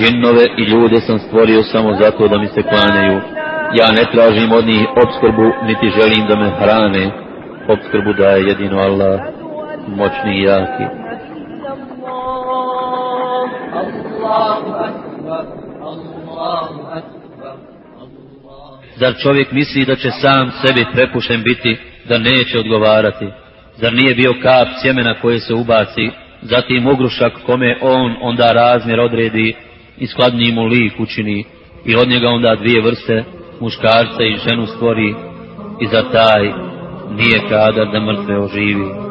Džinnove i ljude sam stvorio samo zato da mi se klanjaju. Ja ne tražim od njih obskrbu, niti želim da me hrane. Obskrbu daje jedino Allah, moćni i jaki. Zar čovjek misli da će sam sebi prepušten biti, da neće odgovarati? Zar nije bio kap sjemena koje se ubaci, zatim ogrušak kome on onda razmjer odredi i skladniji mu lik učini i od njega onda dvije vrste muškarca i ženu stvori i za taj nije kadar da mrtve oživi.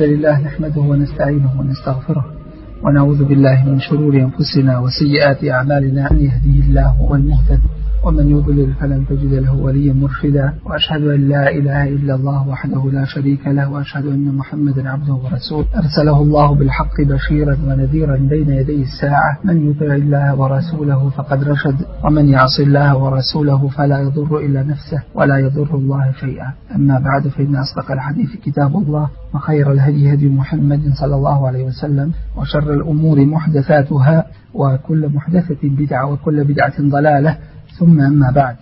الحمد لله نحمده ونستعينه ونستغفره ونعوذ بالله من شرور أنفسنا وسيئات أعمالنا أن يهديه الله هو المهتد. ومن يضلل فلن تجد له وليا مرشدا. وأشهد أن لا إله إلا الله وحده لا شريك له وأشهد أن محمدا عبده ورسوله. أرسله الله بالحق بشيرا ونذيرا بين يدي الساعة. من يطع الله ورسوله فقد رشد ومن يعص الله ورسوله فلا يضر إلا نفسه ولا يضر الله شيئا. أما بعد فإن أصدق الحديث كتاب الله وخير الهدي هدي محمد صلى الله عليه وسلم وشر الأمور محدثاتها وكل محدثة بدعة وكل بدعة ضلالة ثم أما بعد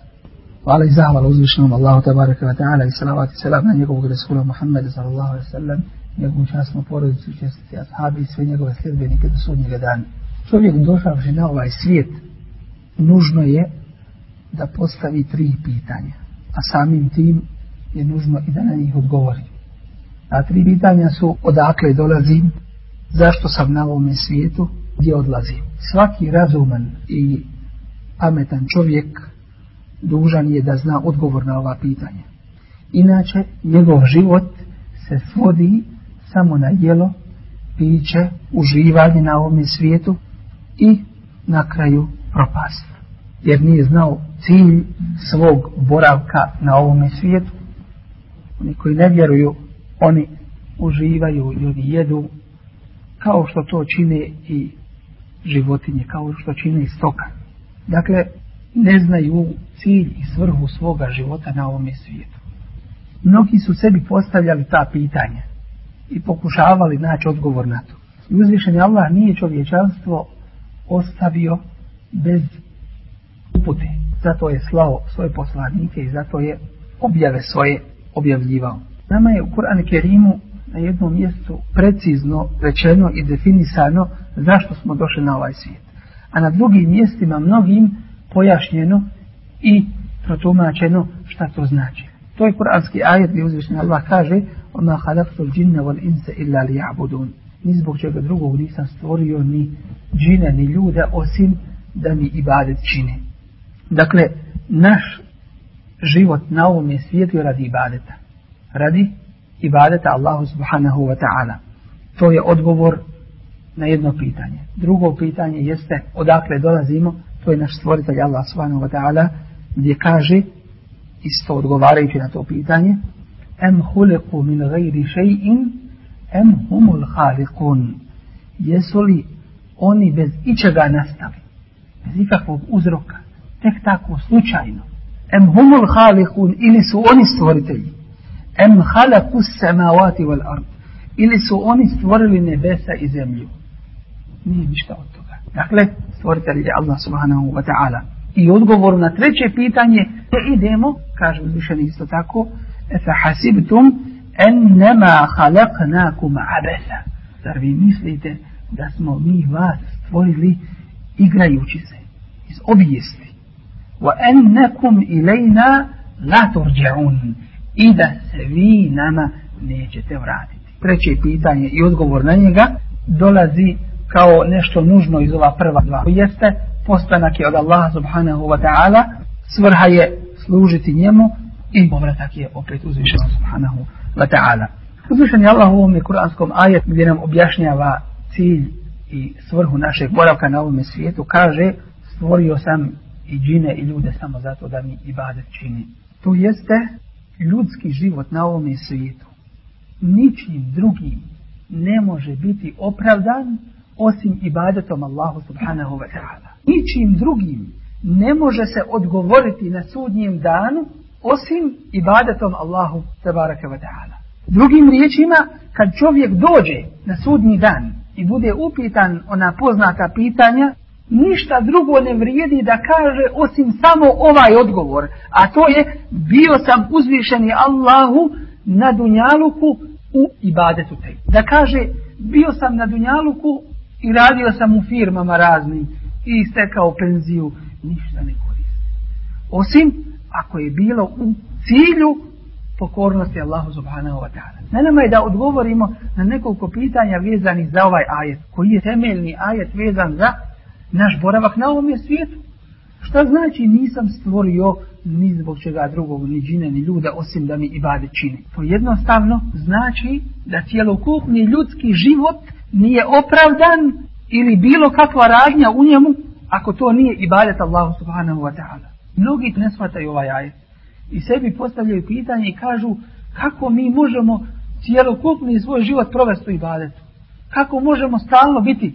وعلى zahvala uzvišenom Allahu tabaraka wa ta'ala i salavat i salam na njegovog Rasula Muhammeda sallallahu alaihi sallam, njegovu časnu porodicu, čestiti ashabi i sve njegove sljedbenike do sudnjega dana. Čovjek došavši na ovaj svijet, nužno je da postavi tri pitanja, a samim tim je nužno i da na njih odgovori. A tri pitanja su odakle dolazim, zašto sam na ovome svijetu, gdje odlazim. Svaki razuman i pametan čovjek dužan je da zna odgovor na ova pitanja. Inače, njegov život se svodi samo na jelo, piće, uživanje na ovome svijetu i na kraju propast. Jer nije znao cilj svog boravka na ovome svijetu. Oni koji ne vjeruju, oni uživaju i oni jedu kao što to čine i životinje, kao što čine i stoka. Dakle, ne znaju cilj i svrhu svoga života na ovome svijetu. Mnogi su sebi postavljali ta pitanja i pokušavali naći odgovor na to. I uzvišen Allah nije čovječanstvo ostavio bez upute. Zato je slao svoje poslanike i zato je objave svoje objavljivao. Nama je u Kur'anu Kerimu na jednom mjestu precizno rečeno i definisano zašto smo došli na ovaj svijet a na drugim mjestima mnogim pojašnjeno i protumačeno šta to znači. To je kuranski ajet gdje uzvišnji Allah kaže džinne wal inse illa li ja'budun. Ni zbog čega drugog nisam stvorio ni džine ni ljude osim da mi ibadet čine. Dakle, naš život na ovom svijetu je radi ibadeta. Radi ibadeta Allahu subhanahu wa ta'ala. To je odgovor na jedno pitanje. Drugo pitanje jeste odakle dolazimo, to je naš stvoritelj Allah subhanahu wa ta'ala gdje kaže isto odgovarajući na to pitanje em huliku min gajri še'in em humul halikun jesu li oni bez ičega nastali? Bez ikakvog uzroka. Tek tako slučajno. Em humul halikun ili su oni stvoritelji? Em halaku samavati wal ard ili su oni stvorili nebesa i zemlju nije ništa od toga. Dakle, stvoritelj je Allah subhanahu wa ta'ala. I odgovor na treće pitanje, te idemo, kaže uzvišeni isto tako, efa hasibtum ennema halaknakum abesa. Zar vi mislite da smo mi vas stvorili igrajući se iz obijesti. Wa ennekum ilajna la turđa'un. I da se vi nama nećete vratiti. Treće pitanje i odgovor na njega dolazi kao nešto nužno iz ova prva dva. Jeste, postanak je od Allaha subhanahu wa ta'ala, svrha je služiti njemu i povratak je opet uzvišeno subhanahu wa ta'ala. Uzvišen je Allah u ovom kuranskom ajet gdje nam objašnjava cilj i svrhu našeg boravka na ovome svijetu kaže stvorio sam i džine i ljude samo zato da mi ibadet čini. To jeste ljudski život na ovome svijetu. Ničim drugim ne može biti opravdan osim ibadetom Allahu subhanahu wa ta'ala. Ničim drugim ne može se odgovoriti na sudnjem danu osim ibadetom Allahu tabaraka wa ta'ala. Drugim riječima, kad čovjek dođe na sudnji dan i bude upitan ona poznata pitanja, ništa drugo ne vrijedi da kaže osim samo ovaj odgovor, a to je bio sam uzvišeni Allahu na Dunjaluku u ibadetu te. Da kaže bio sam na Dunjaluku i radio sam u firmama raznim i stekao penziju, ništa ne koristi. Osim ako je bilo u cilju pokornosti Allahu subhanahu wa ta'ala. Na nama je da odgovorimo na nekoliko pitanja vezanih za ovaj ajet, koji je temeljni ajet vezan za naš boravak na ovom svijetu. Šta znači nisam stvorio ni zbog čega drugog, ni džine, ni ljuda, osim da mi ibade čini. To jednostavno znači da cijelokupni ljudski život nije opravdan ili bilo kakva radnja u njemu ako to nije ibadet Allahu subhanahu wa ta'ala. Mnogi ne shvataju ovaj ajet i sebi postavljaju pitanje i kažu kako mi možemo cijelokupni svoj život provesti u ibadetu. Kako možemo stalno biti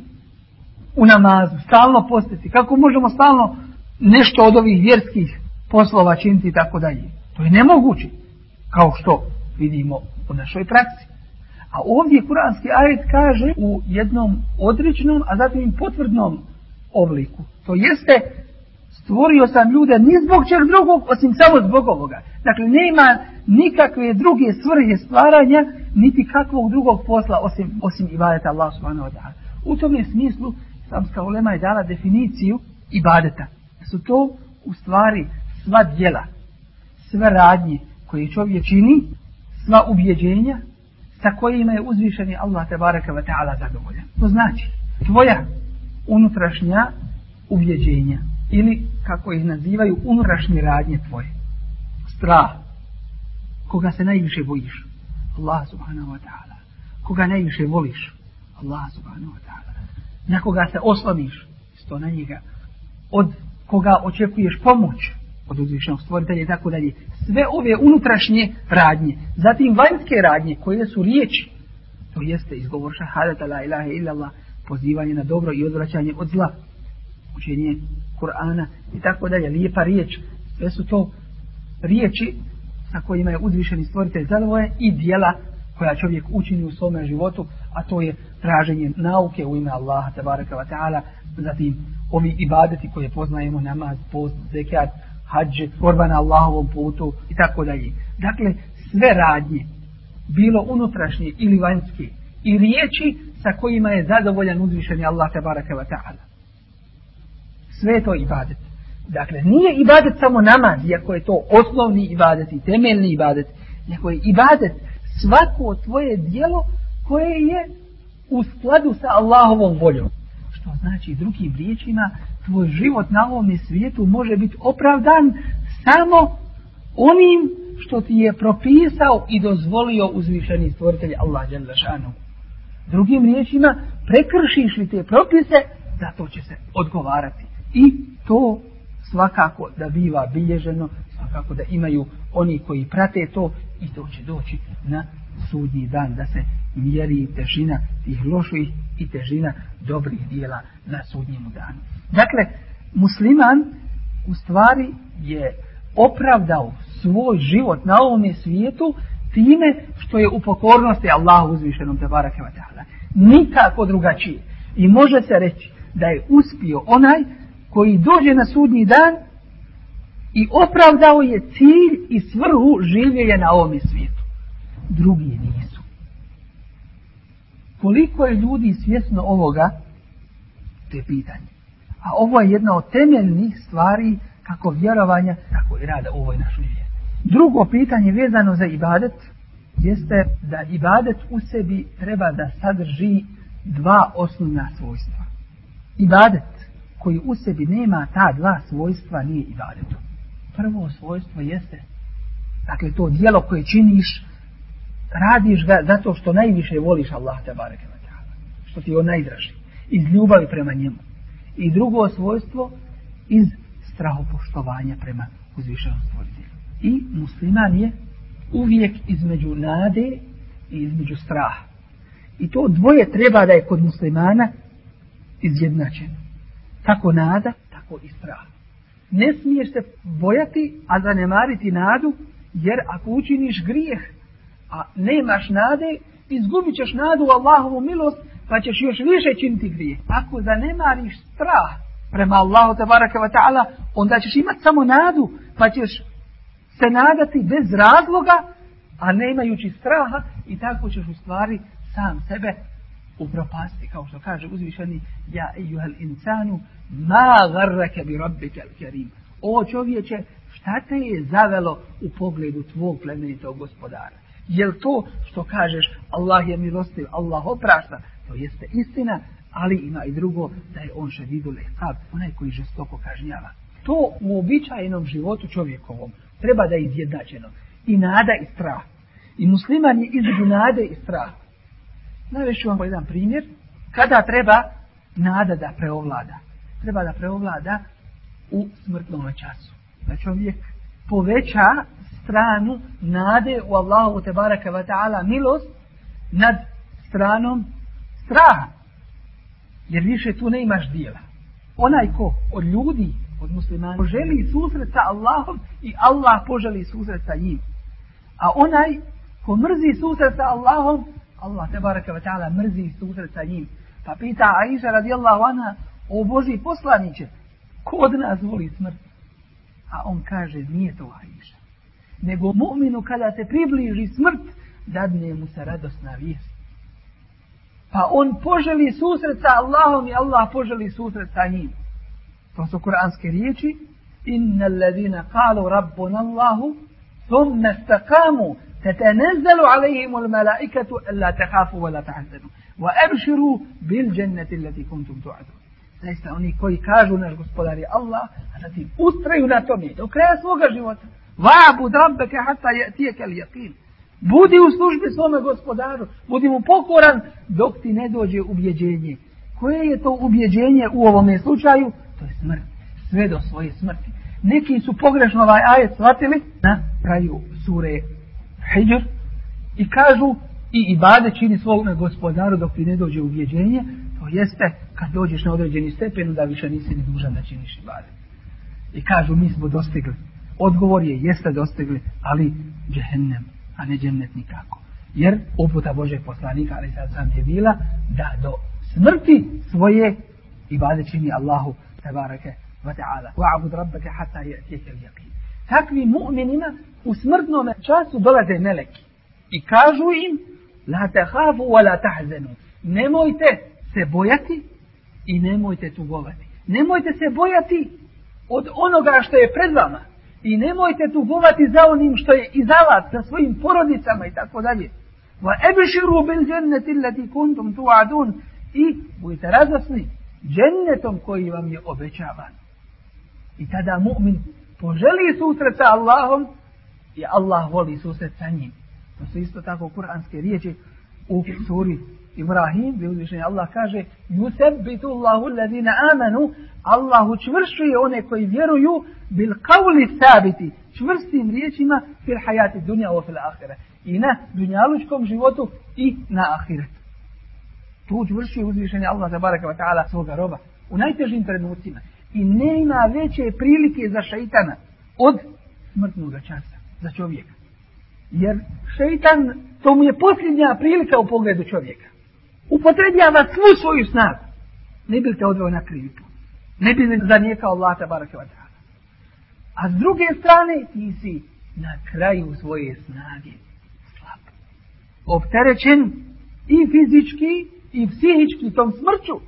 u namazu, stalno postiti, kako možemo stalno nešto od ovih vjerskih poslova činiti i tako dalje. To je nemoguće, kao što vidimo u našoj praksi. A ovdje kuranski ajet kaže u jednom odričnom, a zatim potvrdnom obliku. To jeste, stvorio sam ljude ni zbog čeg drugog, osim samo zbog ovoga. Dakle, nema nikakve druge svrhe stvaranja, niti kakvog drugog posla, osim, osim ibadeta Allah subhanahu wa ta'ala. U tom je smislu, samska ulema je dala definiciju ibadeta. Su to u stvari sva djela, sve radnje koje čovjek čini, sva ubjeđenja sa kojima je uzvišeni Allah te baraka wa ta'ala zadovoljan. To znači, tvoja unutrašnja ubjeđenja ili kako ih nazivaju unutrašnje radnje tvoje. Strah. Koga se najviše bojiš? Allah subhanahu wa ta'ala. Koga najviše voliš? Allah subhanahu wa ta'ala. Na koga se osloniš? Sto na njega. Od koga očekuješ pomoć? Od uzvišenog stvoritelja i tako dalje. Sve ove unutrašnje radnje. Zatim vanjske radnje koje su riječi. To jeste izgovor šahadata la ilaha illallah. Pozivanje na dobro i odvraćanje od zla. Učenje Kur'ana i tako dalje. Lijepa riječ. Sve su to riječi sa kojima je uzvišeni stvoritelj zadovoljan i dijela koja čovjek učini u svome životu, a to je traženje nauke u ime Allaha tabaraka wa ta'ala, zatim ovi ibadeti koje poznajemo, namaz, post, zekat, hađ, borba na Allahovom putu i tako dalje. Dakle, sve radnje, bilo unutrašnje ili vanjske, i riječi sa kojima je zadovoljan uzvišeni Allah tabaraka wa ta'ala. Sve to ibadet. Dakle, nije ibadet samo namaz, iako je to osnovni ibadet i temeljni ibadet, nego je ibadet svako tvoje dijelo koje je u skladu sa Allahovom voljom. Što znači drugim riječima, tvoj život na ovom svijetu može biti opravdan samo onim što ti je propisao i dozvolio uzvišeni stvoritelj Allah Đalešanu. Drugim riječima, prekršiš li te propise, za to će se odgovarati. I to svakako da biva bilježeno, svakako da imaju oni koji prate to i to će doći na sudnji dan da se mjeri težina tih loših i težina dobrih dijela na sudnjemu danu. Dakle, musliman u stvari je opravdao svoj život na ovome svijetu time što je u pokornosti Allahu uzvišenom te barake Nikako drugačije. I može se reći da je uspio onaj koji dođe na sudnji dan i opravdao je cilj i svrhu življenja na ovom svijetu. Drugi nisu. Koliko je ljudi svjesno ovoga, to je pitanje. A ovo je jedna od temeljnih stvari kako vjerovanja, tako i rada u ovoj našoj vjeri. Drugo pitanje vezano za ibadet jeste da ibadet u sebi treba da sadrži dva osnovna svojstva. Ibadet koji u sebi nema ta dva svojstva nije ibadetom. prvo svojstvo jeste, dakle to dijelo koje činiš, radiš ga zato što najviše voliš Allah te bareke što ti je on najdraži, iz ljubavi prema njemu. I drugo svojstvo, iz strahopoštovanja prema uzvišenom stvoritelju. I musliman je uvijek između nade i između straha. I to dvoje treba da je kod muslimana izjednačeno. Tako nada, tako i strah. Ne smiješ se bojati, a zanemariti nadu, jer ako učiniš grijeh, a nemaš nade, izgubit ćeš nadu u Allahovu milost, pa ćeš još više činiti grijeh. Ako zanemariš strah prema Allahu tabaraka wa ta'ala, onda ćeš imati samo nadu, pa ćeš se nadati bez razloga, a nemajući straha i tako ćeš u stvari sam sebe upropasti, kao što kaže uzvišeni ja ejuhel insanu ma garrake bi rabbike kerim. O čovječe, šta te je zavelo u pogledu tvog plemenitog gospodara? Jel to što kažeš Allah je milostiv, Allah oprašta, to jeste istina, ali ima i drugo da je on šedidu lehab, onaj koji žestoko kažnjava. To u običajnom životu čovjekovom treba da je izjednačeno. I nada i strah. I musliman je između nade i strah. Navešću vam jedan primjer. Kada treba nada da preovlada. Treba da preovlada u smrtnom času. Da čovjek poveća stranu nade u Allahu te baraka wa ta'ala milost nad stranom straha. Jer više tu ne imaš dijela. Onaj ko od ljudi, od muslimana, poželi susret sa Allahom i Allah poželi susret sa njim. A onaj ko mrzi susret sa Allahom, Allah te baraka wa ta'ala mrzi susret sa njim. Pa pita Aisha radijallahu anha, o Boži poslaniće, ko od nas voli smrt? A on kaže, nije to Aisha. Nego mu'minu kada se približi smrt, dadne mu se radosna vijest. Pa on poželi susret sa Allahom i Allah poželi susret sa njim. To su kuranske riječi. Inna alladhina qalu rabbuna Allahu thumma istaqamu تتنزل عليهم الملائكة ألا تخافوا ولا تحزنوا وأبشروا بالجنة التي كنتم توعدون Zaista oni koji kažu naš gospodar je Allah, a zatim ustraju na tome do kraja svoga života. Va'bud rabbeke hatta tijeke al yaqin. Budi u službi svome gospodaru, budi mu pokoran dok ti ne dođe ubjeđenje. Koje je to ubjeđenje u ovome slučaju? To je smrt. Sve do svoje smrti. Neki su pogrešno ovaj ajet shvatili na kraju sure Hijr i kažu i ibade čini svome gospodaru dok ti ne dođe ubjeđenje, to jeste kad dođeš na određeni stepen da više nisi ni dužan da činiš ibade. I kažu mi smo dostigli. Odgovor je jeste dostigli, ali džehennem a ne džennet nikako. Jer uputa Božeg poslanika, ali sad sam je bila, da do smrti svoje ibade čini Allahu tebareke wa ta'ala. Wa'bud rabbeke hatta je'tijeke l'jaqin. Takvi mu'minima u smrtnom času dolaze meleki i kažu im la tehafu wa la tahzenu. Nemojte se bojati i nemojte tugovati. Nemojte se bojati od onoga što je pred vama i nemojte tugovati za onim što je iza vas, sa svojim porodicama i tako dalje. Va ebširu bil dženneti lati kuntum tu'adun i budite radosni džennetom koji vam je obećavan. I tada mu'min poželi susret sa Allahom i Allah voli susret sa njim. To su isto tako kuranske riječi u suri Ibrahim, gdje uzvišenje Allah kaže Yusebbitu Allahu alladhina amanu. Allah učvršuje one koji vjeruju bil qawli sabiti čvrstim riječima fil hayati dunja o fil ahire i na dunjalučkom životu i na ahiretu. Tu učvršuje uzvišenje Allah za baraka wa ta'ala svoga roba. U najtežim trenucima. I nema veće prilike za šeitana od smrtnog časa za čovjeka. Jer šeitan, to mu je posljednja prilika u pogledu čovjeka upotrebljava svu svoju snagu. Ne bi te odveo na krivi put. Ne bi li zanijekao Allah. A s druge strane ti si na kraju svoje snage slab. Opterećen i fizički i psihički tom smrću.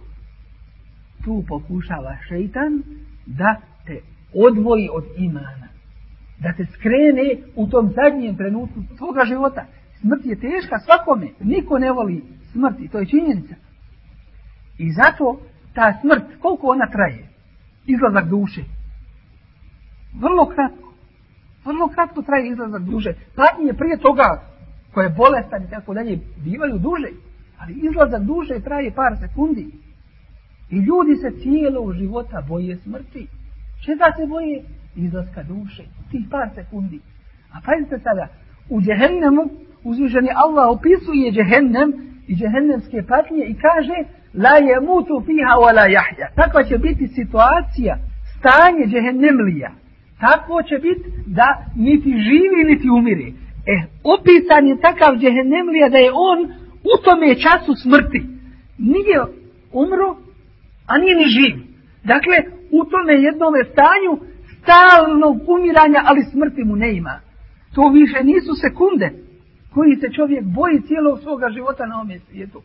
Tu pokušava šeitan da te odvoji od imana. Da te skrene u tom zadnjem trenutku tvoga života. Smrt je teška svakome. Niko ne voli smrti, to je činjenica. I zato ta smrt, koliko ona traje? Izlazak duše. Vrlo kratko. Vrlo kratko traje izlazak duže. Patnje prije toga, koje je bolestan i tako dalje, bivaju duže. Ali izlazak duže traje par sekundi. I ljudi se cijelog života boje smrti. Čega se boje? Izlaska duše. Tih par sekundi. A pazite sada, u džehennemu uzvišeni Allah opisuje džehennem i džehennemske patnje i kaže la je mutu fiha wa la jahja. Takva će biti situacija, stanje džehennemlija. Takvo će biti da niti živi niti umire. E, opisan je takav džehennemlija da je on u tome času smrti. Nije umro, a nije ni živ. Dakle, u tome jednome stanju stalnog umiranja, ali smrti mu ne ima. To više nisu sekunde koji se čovjek boji cijelog svoga života na ovom svijetu.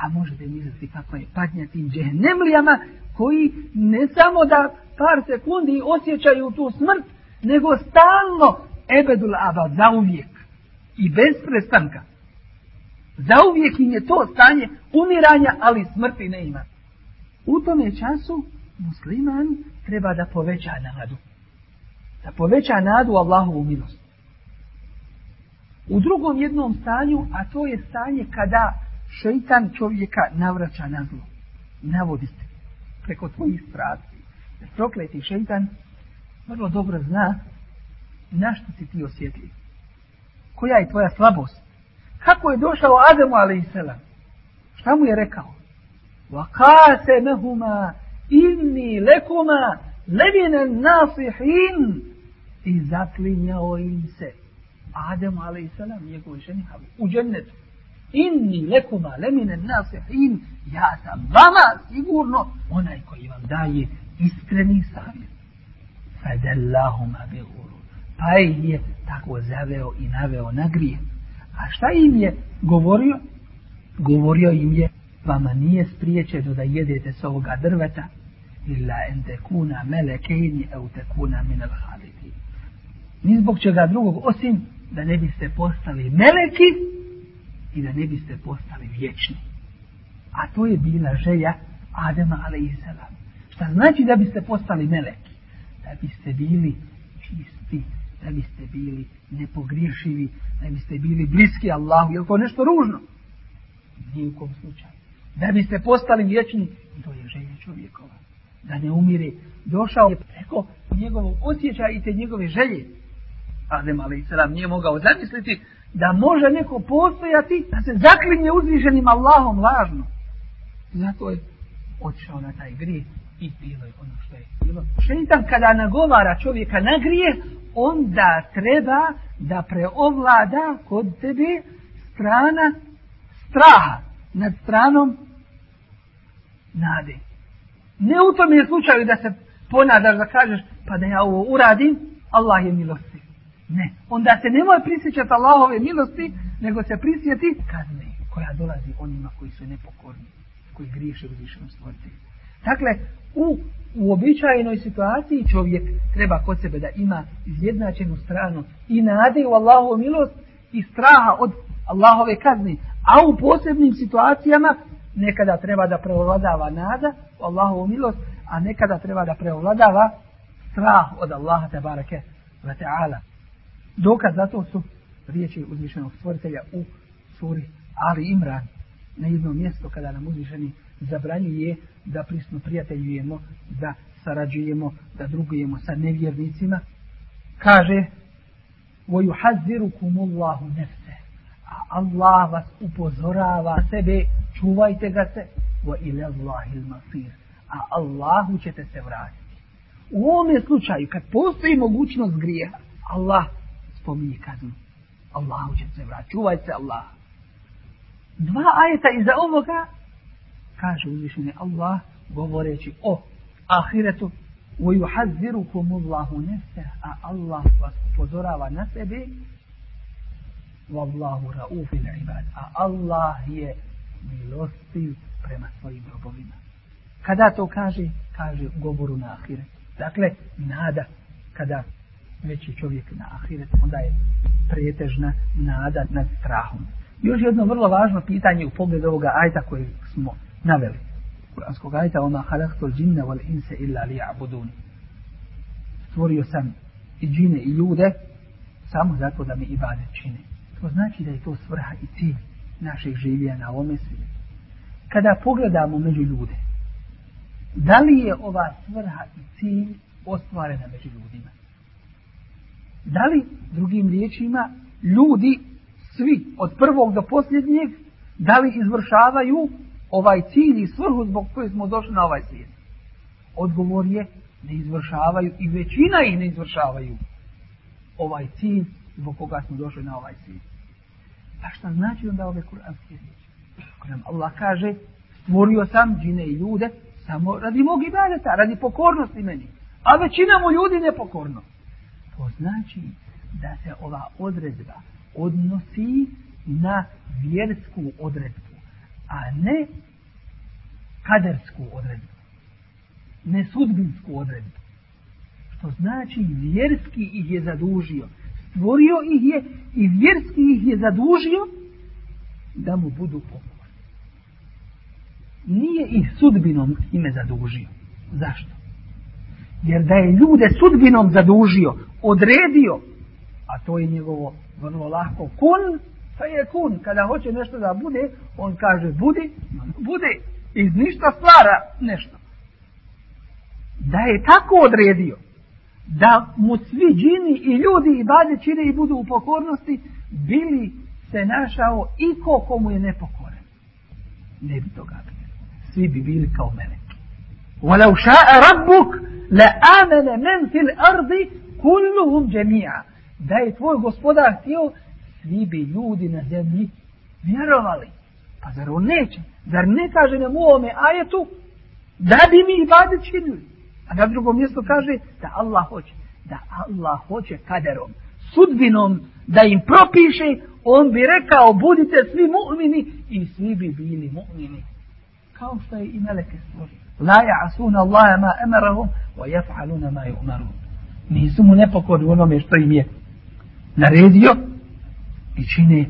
A možete misliti kako je patnja tim džehnemlijama koji ne samo da par sekundi osjećaju tu smrt, nego stalno ebedul aba, zauvijek i bez prestanka. Zauvijek im je to stanje umiranja, ali smrti ne ima. U tome času musliman treba da poveća nadu. Da poveća nadu Allahovu milost U drugom jednom stanju, a to je stanje kada šeitan čovjeka navraća na zlo. Navodi se preko tvojih strasti. Jer prokleti šeitan vrlo dobro zna na što si ti osjetljiv. Koja je tvoja slabost? Kako je došao Adamu a.s. Šta mu je rekao? وَقَاسَمَهُمَا إِنِّي لَكُمَا لَمِنَ النَّاصِحِينَ I zaklinjao im se Adem a.s. njegovoj ženi Havi u džennetu. Inni lekuma lemine nasihin, ja sam vama sigurno onaj koji vam daje iskreni savjet. Fadallahuma bi. Pa ih je tako zaveo i naveo na grije. A šta im je govorio? Govorio im je, vama nije spriječeno da jedete s ovoga drveta, illa en tekuna melekejni au tekuna minel halidin. Ni zbog čega drugog, osim da ne biste postali meleki i da ne biste postali vječni. A to je bila želja Adema a.s. Šta znači da biste postali meleki? Da biste bili čisti, da biste bili nepogriješivi, da biste bili bliski Allahu. Je li to nešto ružno? Nije slučaju. Da biste postali vječni, to je želja čovjekova. Da ne umire. Došao je preko njegovog osjećaja i te njegove želje. Adem a.s. nije mogao zamisliti da može neko postojati da se zaklinje uzvišenim Allahom lažno. Zato je otišao na taj grije i bilo je ono što je bilo. Šeitan kada nagovara čovjeka na grije, onda treba da preovlada kod tebe strana straha nad stranom nade. Ne u tom je slučaju da se ponadaš da kažeš pa da ja ovo uradim, Allah je milostiv. Ne. Onda se nemoj prisjećati Allahove milosti, nego se prisjeti kazne koja dolazi onima koji su nepokorni, koji griješe u višom stvoritelju. Dakle, u uobičajenoj situaciji čovjek treba kod sebe da ima izjednačenu stranu i nade u Allahovu milost i straha od Allahove kazne. A u posebnim situacijama nekada treba da preovladava nada u Allahovu milost, a nekada treba da preovladava strah od Allaha te barake wa ta'ala. Dokaz za to su riječi uzvišenog stvoritelja u suri Ali Imran na jedno mjesto kada nam uzvišeni zabranjuje da prisno prijateljujemo, da sarađujemo, da drugujemo sa nevjernicima. Kaže وَيُحَذِّرُكُمُ اللَّهُ نَفْسَ A Allah vas upozorava sebe, čuvajte ga se وَإِلَى اللَّهِ الْمَصِيرِ A Allahu ćete se vratiti. U ovome slučaju, kad postoji mogućnost grijeha, Allah spominje kaznu. Allahu će se vrati. Čuvaj se Allah. Dva ajeta iza ovoga kaže uzvišeni Allah govoreći o ahiretu وَيُحَذِّرُكُمُ اللَّهُ نَفْسَهُ A Allah vas upozorava na sebe وَاللَّهُ رَؤُوفِ الْعِبَادِ A Allah je milostiv prema svojim robovima. Kada to kaže? Kaže u govoru na ahiretu. Dakle, nada kada veći čovjek na ahiret, onda je pretežna nada nad strahom. Još jedno vrlo važno pitanje u pogledu ovoga ajta koji smo naveli. Kuranskog ajta, ona halaktul džinne wal inse illa li abudun. Stvorio sam i džine i ljude samo zato da mi ibadet čine. To znači da je to svrha i cilj našeg življenja na ovome svijetu. Kada pogledamo među ljude, da li je ova svrha i cilj ostvarena među ljudima? Da li, drugim riječima, ljudi, svi, od prvog do posljednjeg, da li izvršavaju ovaj cilj i svrhu zbog koje smo došli na ovaj svijet? Odgovor je, ne izvršavaju i većina ih ne izvršavaju ovaj cilj zbog koga smo došli na ovaj svijet. Pa šta znači onda ove kuranske riječi? Nam Allah kaže, stvorio sam džine i ljude samo radi mog ibadeta, radi pokornosti meni. A većina mu ljudi nepokorno. To znači da se ova odredba odnosi na vjersku odredbu, a ne kadersku odredbu. Ne sudbinsku odredbu. Što znači vjerski ih je zadužio. Stvorio ih je i vjerski ih je zadužio da mu budu pokorni. Nije ih sudbinom ime zadužio. Zašto? Jer da je ljude sudbinom zadužio, odredio, a to je njegovo vrlo lako kun, pa je kun. Kada hoće nešto da bude, on kaže budi, bude. Iz ništa stvara nešto. Da je tako odredio, da mu svi džini i ljudi i bade čine i budu u pokornosti, bili se našao i ko komu je nepokoren. Ne bi toga bilo. Svi bi bili kao meleki. وَلَوْ شَاءَ رَبُّكَ لَآمَنَ مَنْ فِي الْأَرْضِ kulluhum džemija. Da je tvoj gospodar htio, svi bi ljudi na zemlji vjerovali. Pa zar on neće? Zar ne kaže nam u ovome ajetu da bi mi i ibadet činili? A na drugom mjestu kaže da Allah hoće. Da Allah hoće kaderom, sudbinom, da im propiše, on bi rekao budite svi mu'mini i svi bi bili mu'mini. Kao što je i meleke stvorio. La ja'asuna Allahe ma emarahum wa jaf'aluna ma ju'marahum Nisu mu nepokorni onome što im je naredio i čine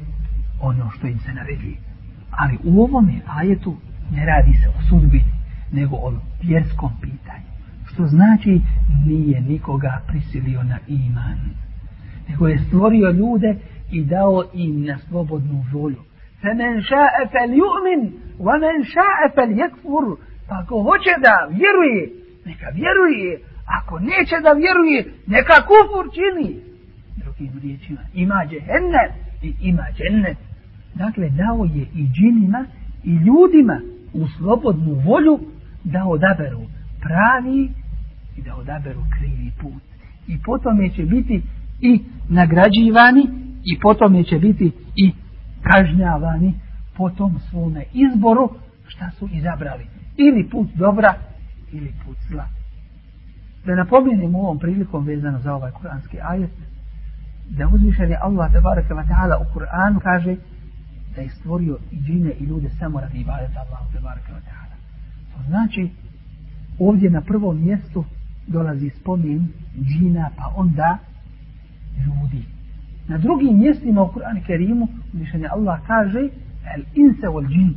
ono što im se naredio. Ali u ovome ajetu ne radi se o sudbini, nego o vjerskom pitanju. Što znači nije nikoga prisilio na iman. Nego je stvorio ljude i dao im na slobodnu volju. فَمَنْ شَاءَ فَلْيُؤْمِنْ وَمَنْ شَاءَ فَلْيَكْفُرُ Pa ako hoće da vjeruje, neka vjeruje. ako neće da vjeruje, neka kufur čini. Drugim riječima, ima džehennet i ima džennet. Dakle, dao je i džinima i ljudima u slobodnu volju da odaberu pravi i da odaberu krivi put. I potom će biti i nagrađivani i potom će biti i kažnjavani po tom svome izboru šta su izabrali. Ili put dobra ili put zla. Da napomenem ovom prilikom vezano za ovaj kuranski ajet, da uzvišen je Allah tabaraka wa ta'ala u Kur'anu kaže da je stvorio i džine i ljude samo radi ibadeta Allah tabaraka wa ta'ala. To znači ovdje na prvom mjestu dolazi spomin džina pa onda ljudi. Na drugim mjestima u Kur'anu Kerimu uzvišen je Allah kaže el inse wal džin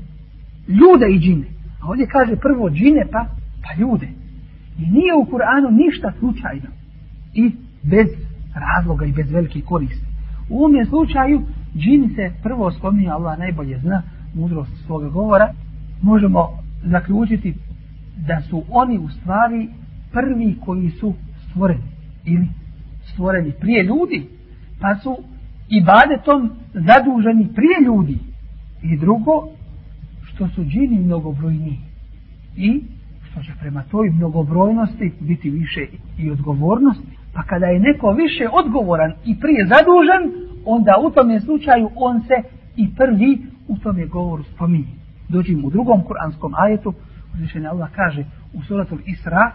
ljude i džine. A ovdje kaže prvo džine pa, pa ljude. I nije u Kur'anu ništa slučajno. I bez razloga i bez velike koristi. U ovom slučaju džini se prvo spominje, Allah najbolje zna mudrost svoga govora, možemo zaključiti da su oni u stvari prvi koji su stvoreni ili stvoreni prije ljudi pa su i badetom zaduženi prije ljudi. I drugo što su džini mnogobrojni i što će prema toj mnogobrojnosti biti više i odgovornosti. Pa kada je neko više odgovoran i prije zadužen onda u tom slučaju on se i prvi u tom je govoru spominje. Dođim u drugom kuranskom ajetu uzvišenje Allah kaže u suratul Isra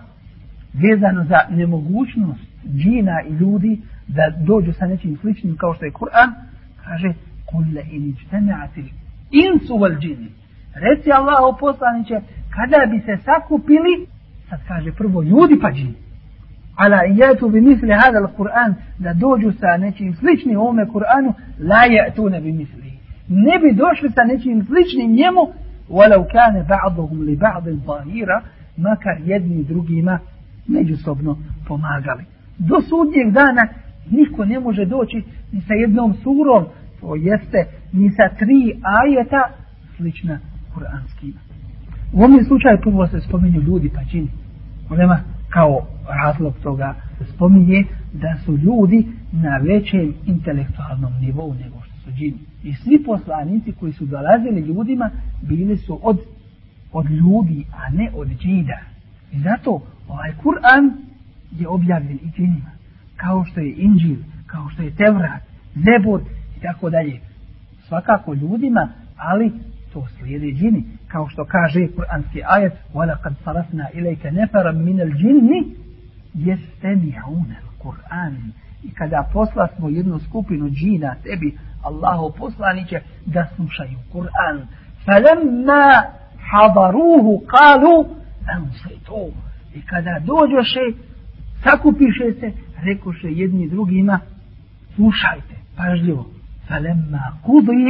vezano za nemogućnost džina i ljudi da dođu sa nečim sličnim kao što je Kur'an kaže in ičtemeatil insu val džini reci Allah poslaniće kada bi se sakupili sad kaže prvo ljudi pa džini ala jatu bi misli hada Kur'an da dođu sa nečim sličnim ovome Kur'anu la jatu ne bi misli ne bi došli sa nečim sličnim njemu walau kane ba'duhum li ba'dil zahira makar jedni drugima međusobno pomagali. Do sudnjeg dana niko ne može doći ni sa jednom surom, to jeste ni sa tri ajeta slična kuranskima. U ovom slučaju prvo se spominju ljudi pa čini. Ulema kao razlog toga spominje da su ljudi na većem intelektualnom nivou nego što su džini. I svi poslanici koji su dolazili ljudima bili su od, od ljudi, a ne od džida. I zato ovaj Kur'an je objavljen i džinima. Kao što je Inđil, kao što je Tevrat, Zebur i tako dalje. Svakako ljudima, ali to slijede džini. Kao što kaže kuranski ajet وَلَقَدْ صَرَفْنَا إِلَيْكَ نَفَرًا مِنَ الْجِنِّ يَسْتَمِعُونَ الْقُرْآنِ I kada posla smo jednu skupinu džina tebi, Allahu poslaniće, da slušaju Kur'an. فَلَمَّا حَضَرُوهُ قَالُوا أَنْسَيْتُوا I kada dođoše, sakupiše se, rekoše jedni drugima, slušajte, pažljivo. فَلَمَّا قُضِيَ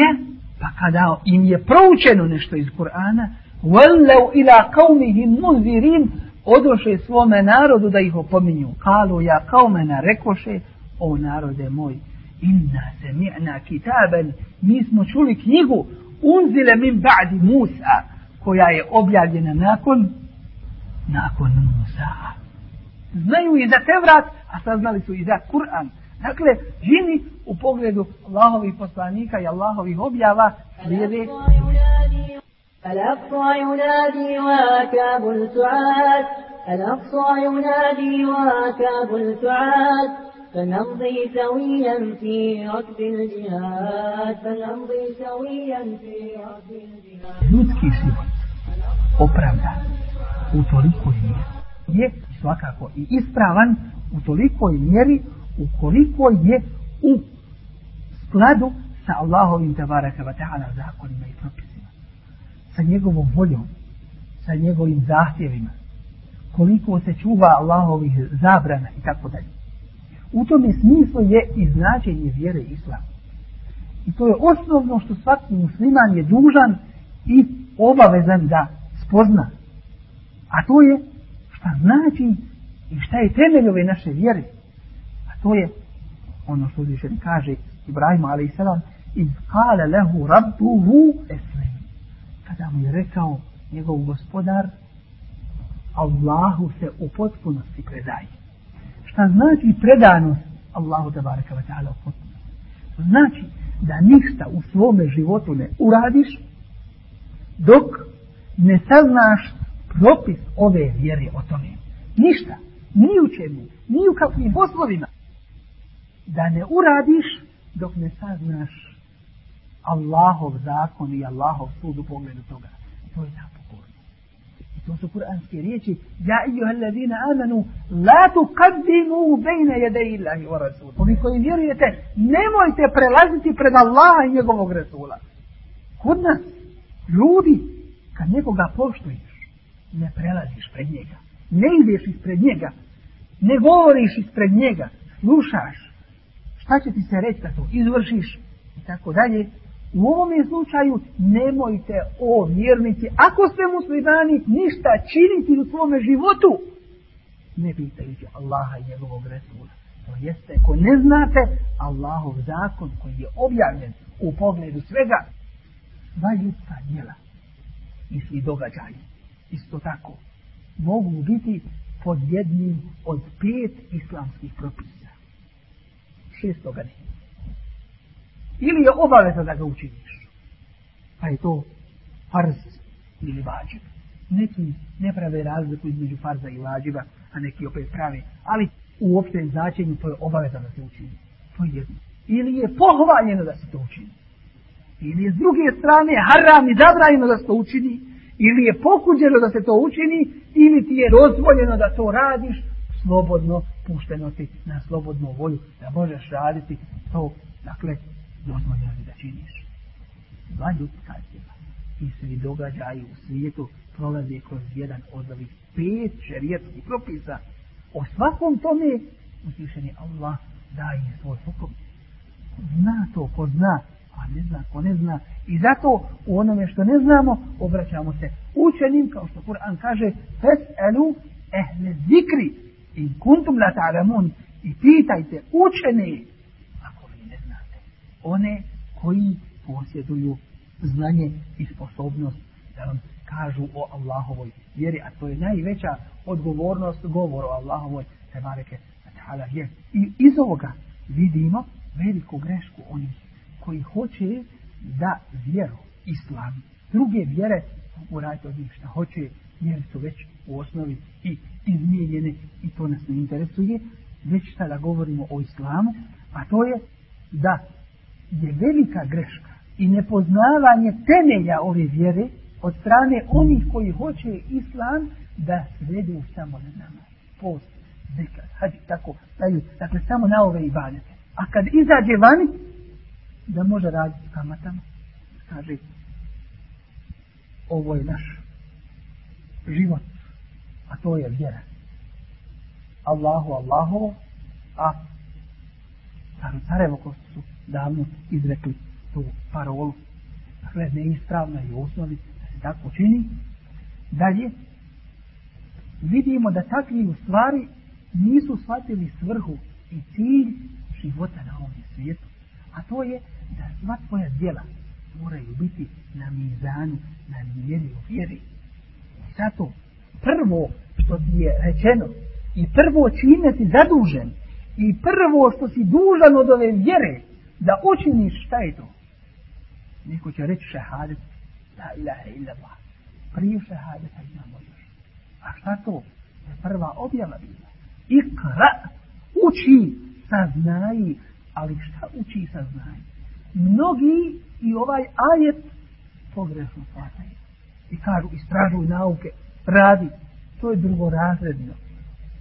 Pa kada im je proučeno nešto iz Kur'ana, وَلَّوْ إِلَا قَوْمِهِمْ مُنْذِرِينَ Odoše svome narodu da ih opominju. Kalu ja kaumena rekoše, o narode moj, inna sami'na kitaben, mi smo čuli knjigu, unzile min ba'di Musa, koja je objavljena nakon, nakon Musa. Znaju i za Tevrat, a saznali su i za Kur'an. Dakle, džini u pogledu Allahovih poslanika i Allahovih objava slijede الأقصى ينادي وأكاب السعاد الأقصى ينادي وأكاب السعاد فنمضي سويا في ركب الجهاد فنمضي سويا في ركب الجهاد ljudski život opravdan u tolikoj mjeri je svakako i ispravan u tolikoj mjeri ukoliko je u skladu sa Allahovim tabaraka wa ta'ala zakonima i propisima. Sa njegovom voljom, sa njegovim zahtjevima, koliko se čuva Allahovih zabrana i tako dalje. U tome smislu je i značenje vjere islama. I to je osnovno što svaki musliman je dužan i obavezan da spozna. A to je šta znači i šta je temelj ove naše vjere. To je ono što uzvišen kaže Ibrahim a.s. iz kale lehu rabbuhu eslim. Kada mu je rekao njegov gospodar Allahu se u potpunosti predaje. Šta znači predanost Allahu te baraka wa ta'ala u potpunosti? Znači da ništa u svome životu ne uradiš dok ne saznaš propis ove vjere o tome. Ništa. Ni u čemu. Ni u kakvim poslovima da ne uradiš dok ne saznaš Allahov zakon i Allahov sud u pogledu toga. To je ta pokornost. I to su kuranske riječi. Ja ijuha alladina amanu, la tu kaddimu bejne jede illahi wa rasul. Oni koji vjerujete, nemojte prelaziti pred Allaha i njegovog rasula. Kod nas, ljudi, kad nekoga poštuješ, ne prelaziš pred njega. Ne ideš ispred njega. Ne govoriš ispred njega. Slušaš šta će ti se reći da to izvršiš i tako dalje. U ovom slučaju nemojte o vjernici, ako ste muslimani, ništa činiti u svome životu, ne pitajući Allaha i njegovog Resula. To jeste, ako ne znate Allahov zakon koji je objavljen u pogledu svega, sva ljudska djela i svi događaji, isto tako, mogu biti pod jednim od pet islamskih propisa šestoga dana. Ili je obaveza da ga učiniš. Pa je to farz ili vađib. Neki ne prave razliku između farza i vađiba, a neki opet prave. Ali u opštem značenju to je obaveza da se učini. To je jedno. Ili je pohvaljeno da se to učini. Ili je s druge strane haram i zabranjeno da se to učini. Ili je pokuđeno da se to učini. Ili ti je rozvoljeno da to radiš slobodno pušteno ti na slobodnu volju da možeš raditi to, dakle, dozvoljeno da činiš. Dva ljudska i svi događaji u svijetu prolaze kroz jedan od ovih pet šerijetskih propisa. O svakom tome uzvišen je Allah daje svoj hukum. Zna to ko zna, a ne zna ko ne zna. I zato u onome što ne znamo obraćamo se učenim, kao što Kur'an kaže, Fes'elu ehle zikri, in kuntum la ta'lamun i pitajte učeni ako vi ne znate one koji posjeduju znanje i sposobnost da vam kažu o Allahovoj vjeri, a to je najveća odgovornost govor o Allahovoj tebareke ta'ala vjeri. I iz ovoga vidimo veliku grešku onih koji hoće da vjeru islam, druge vjere uraditi od njih šta hoće, jer su već u osnovi i izmijenjene i to nas ne interesuje, već sada govorimo o islamu, a to je da je velika greška i nepoznavanje temelja ove vjere od strane onih koji hoće islam da svedu samo na nama. Post, zikr, hađi, tako, daju, dakle samo na ove ibadete. A kad izađe vani, da može raditi s kamatama, kaže, ovo je naš život, a to je vjera. Allahu, Allahu, a Carevo ko su davno izrekli tu parolu. Dakle, neispravna i osnovi da se tako čini. Dalje, vidimo da takvi u stvari nisu shvatili svrhu i cilj života na ovom svijetu. A to je da sva tvoja djela moraju biti na mizanu, na mjeri u vjeri. Zato prvo što ti je rečeno i prvo čime si zadužen i prvo što si dužan od ove vjere da učiniš šta je to? Neko će reći šehadet, la ilaha illa Allah. Prije šehadeta imamo još. A šta to? Je prva objava bila. Ikra, uči, saznaji. Ali šta uči saznaji? Mnogi i ovaj ajet pogrešno shvataju. I kažu, istražuj nauke, radi. To je drugorazredno.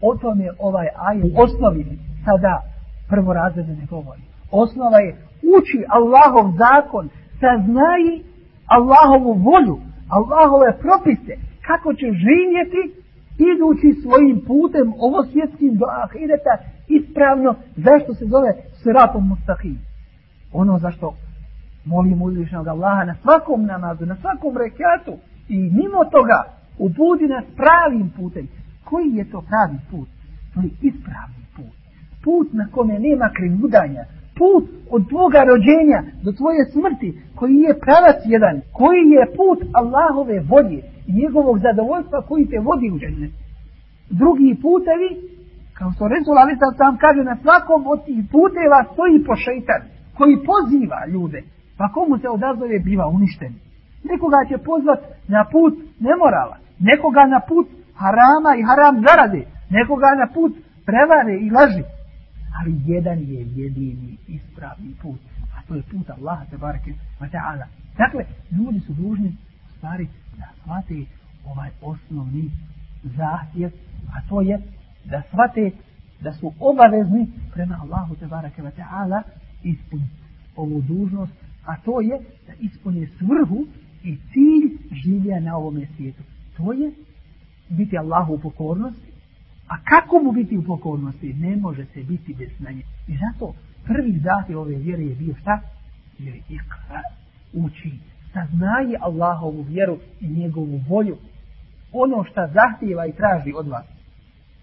O tome ovaj ajet osnovi sada prvorazredno ne govori. Osnova je uči Allahov zakon, saznaji Allahovu volju, Allahove propise, kako će živjeti idući svojim putem ovo svjetskim do ahireta ispravno, zašto se zove siratom mustahim. Ono zašto molim uzvišenog Allaha na svakom namazu, na svakom rekiatu i mimo toga uputi nas pravim putem. Koji je to pravi put? To je ispravni put. Put na kome nema krivudanja, put od tvoga rođenja do tvoje smrti, koji je pravac jedan, koji je put Allahove volje i njegovog zadovoljstva koji te vodi u žene. Drugi putevi, kao što Resul Ali sam kaže, na svakom od tih puteva stoji po šeitan, koji poziva ljude, pa komu se odazove biva uništen. Nekoga će pozvat na put nemorala, nekoga na put harama i haram zarade, nekoga na put prevare i laži, ali jedan je jedini ispravni put, a to je put Allaha te barake ta'ala. Dakle, ljudi su dužni stvari da shvate ovaj osnovni zahtjev, a to je da shvate da su obavezni prema Allahu te barake ta'ala ispuniti ovu dužnost, a to je da ispune svrhu i cilj življa na ovome svijetu. To je biti Allahu u pokornosti, a kako mu biti u pokornosti? Ne može se biti bez znanja. I zato prvi zahtjev ove vjere je bio šta? Jer ikra uči. Saznaje Allahovu vjeru i njegovu volju. Ono šta zahtjeva i traži od vas.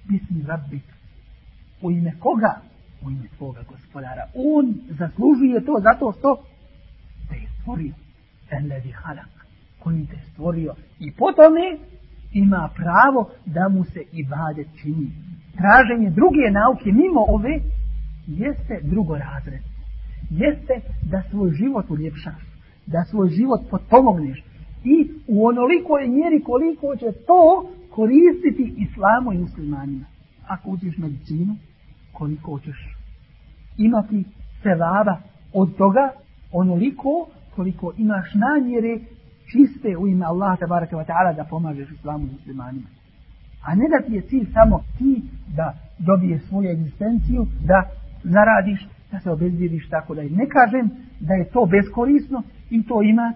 Bismi rabbi. U ime koga? U ime tvoga gospodara. On zaslužuje to zato što te je stvorio. Halak. Koji te stvorio. I potom ima pravo da mu se i bade čini. Traženje druge nauke mimo ove jeste drugo razred. Jeste da svoj život uljepšaš, da svoj život potpomogneš i u onolikoj mjeri koliko će to koristiti islamu i muslimanima. Ako uđeš medicinu, koliko ćeš imati sevaba od toga, onoliko koliko imaš namjere čiste u ime Allah tabaraka wa ta'ala da pomažeš islamu muslimanima. A ne da ti je cilj samo ti da dobiješ svoju egzistenciju, da zaradiš, da se obezbiriš tako da ne kažem da je to beskorisno i to ima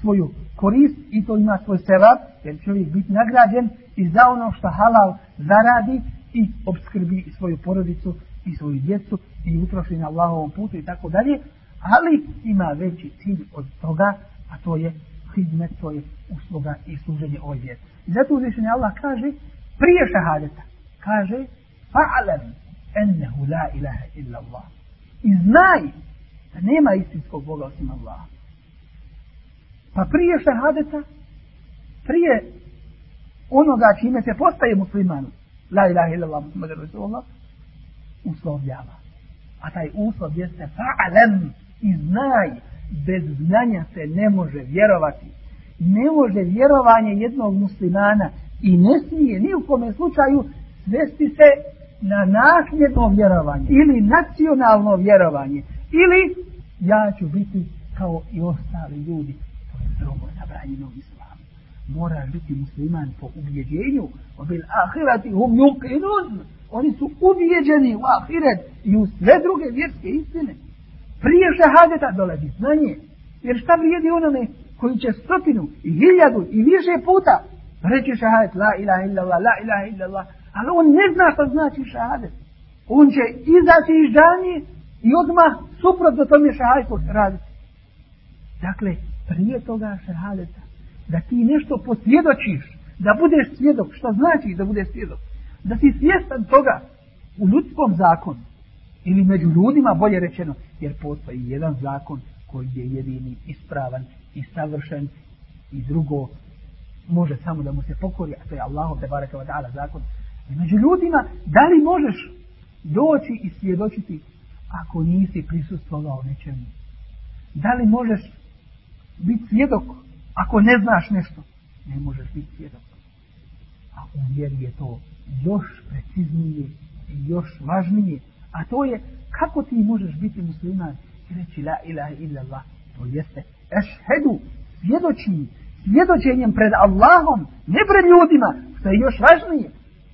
svoju korist i to ima svoj sevap, jer čovjek biti nagrađen i za ono što halal zaradi i obskrbi svoju porodicu i svoju djecu i utroši na Allahovom putu i tako dalje, ali ima veći cilj od toga, a to je hizmet, to je usluga i služenje ovoj vjeri. I zato uzvišenje Allah kaže, prije šahadeta, kaže, fa'alam ennehu la ilaha illa Allah. I znaj Da nema istinskog Boga osim Allaha. Pa prije šahadeta, prije onoga čime se postaje musliman, la ilaha illallah muhammad rasulullah, uslovljava. A taj uslov jeste fa'alem i znaj, bez znanja se ne može vjerovati. Ne može vjerovanje jednog muslimana i ne smije ni u kome slučaju svesti se na nasljedno vjerovanje ili nacionalno vjerovanje ili ja ću biti kao i ostali ljudi. To je drugo zabranjeno u islamu. Moraš biti musliman po ubjeđenju. Obil ahirati hum yuqinun. Oni su ubjeđeni u ahiret i u sve druge vjerske istine. Prije šahadeta dolazi znanje. Jer šta vrijedi onome koji će stotinu i hiljadu i više puta reći šahadet la ilaha illallah, la ilaha illallah, ali on ne zna što znači šahadet. On će izaći iz džanije i odmah suprotno tome šahadetu raditi. Dakle, prije toga šahadeta, da ti nešto posvjedočiš, da budeš svjedok, što znači da budeš svjedok? Da si svjestan toga u ljudskom zakonu, ili među ljudima bolje rečeno, jer postoji jedan zakon koji je jedini ispravan i savršen i drugo može samo da mu se pokori, a to je Allahov te baraka wa ta'ala zakon. I među ljudima, da li možeš doći i svjedočiti ako nisi prisustvovao nečemu? Da li možeš biti svjedok ako ne znaš nešto? Ne možeš biti svjedok. A u vjeri je to još preciznije i još važnije. A to je kako ti možeš biti musliman i reći la ilaha illallah. To jeste ešhedu, svjedočenje, svjedočenjem pred Allahom, ne pred ljudima, što je još važnije.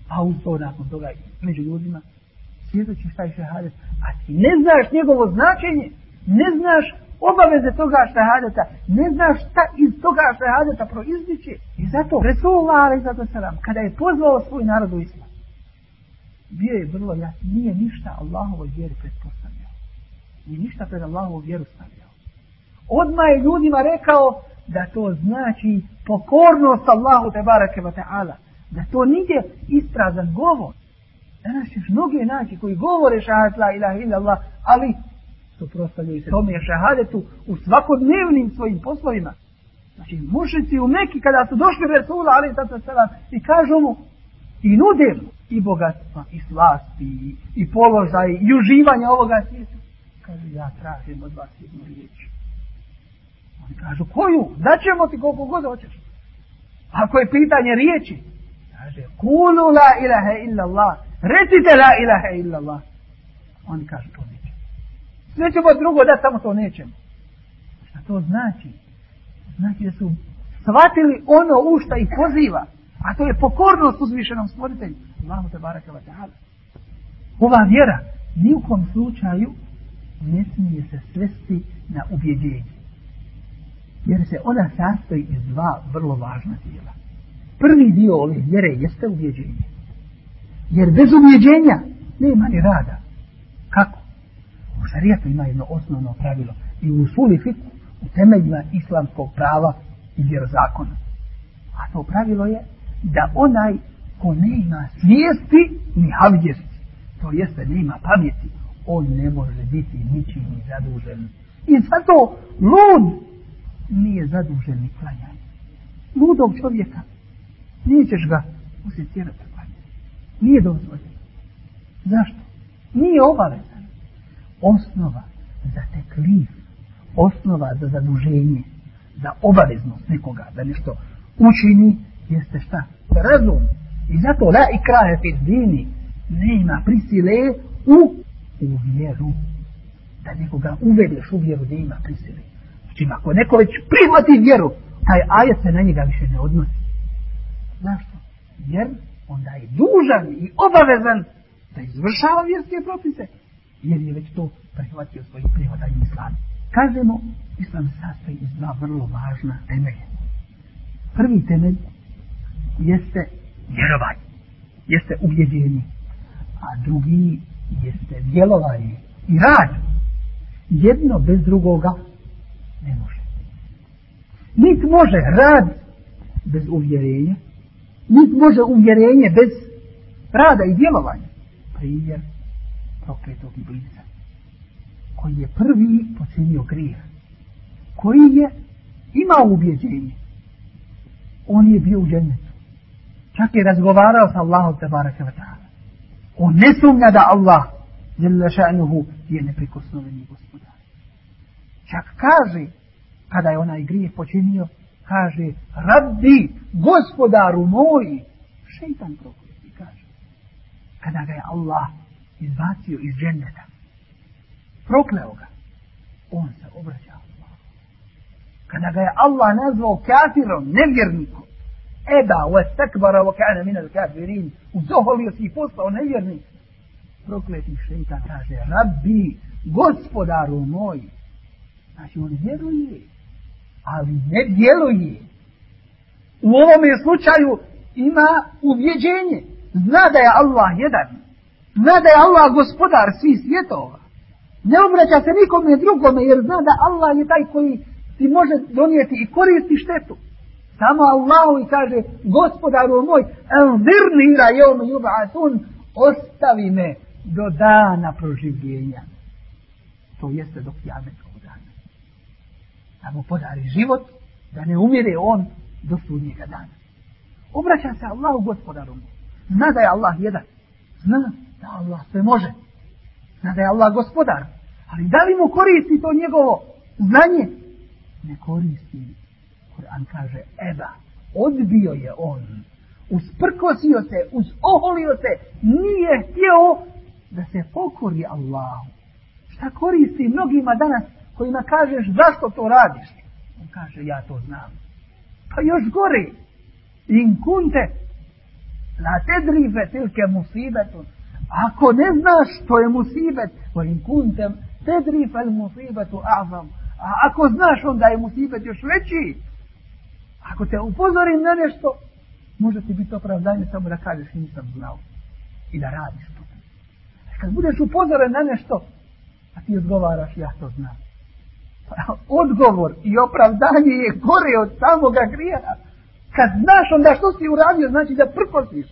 A uz to nakon toga među ljudima svjedočiš taj šehadet, a ti ne znaš njegovo značenje, ne znaš obaveze toga šehadeta, ne znaš šta iz toga šehadeta proizdiće. I zato Resulullah ali zato kada je pozvao svoj narod u islam, bio je vrlo jasno, nije ništa Allahovoj vjeri pretpostavljao. Nije ništa pred Allahovu vjeru stavljao. Odmah je ljudima rekao da to znači pokornost Allahu te barake wa ta'ala. Da to nije isprazan govor. Danas ćeš mnoge naći koji govore šahat la ilaha illa Allah, ali suprostavljaju se tome šahadetu u svakodnevnim svojim poslovima. Znači, mušici u Meki kada su došli Resula, ali selam, i kažu mu, i nude mu i bogatstva, i slasti, i, položaj, i uživanja ovoga svijeta. Kaže, ja tražim od vas jednu riječ. Oni kažu, koju? Daćemo ti koliko god hoćeš. Ako je pitanje riječi, kaže, kulu la ilaha illa Allah, recite la ilaha illa Allah. Oni kažu, to neće. Sve ćemo drugo da samo to nećemo. Šta to znači? Znači da su shvatili ono u šta ih poziva. A to je pokornost uzvišenom stvoritelju. Allahu te baraka wa ta'ala. Ova vjera ni u kom slučaju ne smije se svesti na ubjeđenje. Jer se ona sastoji iz dva vrlo važna dijela. Prvi dio ove vjere jeste ubjeđenje. Jer bez ubjeđenja nema ni rada. Kako? U šarijatu ima jedno osnovno pravilo. I u suli fiku, u temeljima islamskog prava i vjerozakona. A to pravilo je da onaj ko nema svijesti ni havljesti, to jeste nema pameti, on ne može biti ničim ni zadužen. I zato lud nije zadužen ni klanjanje. Ludog čovjeka nećeš ga usjetjerati klanjanje. Nije dozvoljeno. Zašto? Nije obavezan. Osnova za teklif, osnova za zaduženje, za obaveznost nekoga da nešto učini, jeste šta? Razum. I zato la ikrahe fi dini nema prisile u, u vjeru. Da nekoga uvedeš u vjeru, nema prisile. Znači, ako neko već prihvati vjeru, taj ajet se na njega više ne odnosi. Zašto? Jer onda je dužan i obavezan da izvršava vjerske propise, jer je već to prihvatio svojim prihvatanjem islama. Kažemo, islam sastoji iz dva vrlo važna temelja. Prvi temelj jeste vjerovanje, jeste ubjeđenje, a drugi jeste djelovanje i rad. Jedno bez drugoga ne može. Nit može rad bez uvjerenja, nit može uvjerenje bez rada i djelovanja. Primjer prokletog iblica. koji je prvi počinio grijeh, koji je imao ubjeđenje, on je bio u džennetu. Čak je razgovarao sa Allahom te barake. On ne sumnja da Allah je neprikosnoveni gospodar. Čak kaže, kada je onaj grijeh počinio, kaže, rabbi, gospodaru moj, šeitan prokleti, kaže. Kada ga je Allah izbacio iz dženneta, prokleo ga, on se obraća Allah. Kada ga je Allah nazvao kafirom, nevjernikom, eba, wa stakbara, wa kana min al kafirin, uzoholio si i postao nevjernik, prokleti šeitan kaže, rabbi, gospodaru moj, znači on vjeruje, ali ne djeluje. U ovome slučaju ima uvjeđenje. Zna da je Allah jedan. Zna da je Allah gospodar svih svjetova. Ne obraća se nikome drugome jer zna da Allah je taj koji ti može donijeti i koristi štetu. Samo Allahu i kaže gospodaru moj envirnira jom yub'atun ostavi me do dana proživljenja. To jeste do kjametskog dana. Da mu podari život, da ne umire on do sudnjega dana. Obraća se Allahu gospodaru moj. Zna da je Allah jedan. Zna da Allah sve može. Zna da je Allah gospodar. Ali da li mu koristi to njegovo znanje? Ne koristi. Kur'an kaže Eba. Odbio je on. Usprkosio se, uzoholio se. Nije htio da se pokori Allahu. Šta koristi mnogima danas kojima kažeš zašto to radiš? On kaže ja to znam. Pa još gore. In kunte la tedrife tilke musibetun. Ako ne znaš što je musibet, wa in kuntem tedrife il musibetu azam. A ako znaš onda je musibet još veći. Ako te upozorim na nešto, može ti biti opravdanje samo da kažeš nisam znao. I da radiš to. Kad budeš upozoren na nešto, a ti odgovaraš, ja to znam. Pa, odgovor i opravdanje je gore od samoga grijeha. Kad znaš onda što si uradio, znači da prkosiš.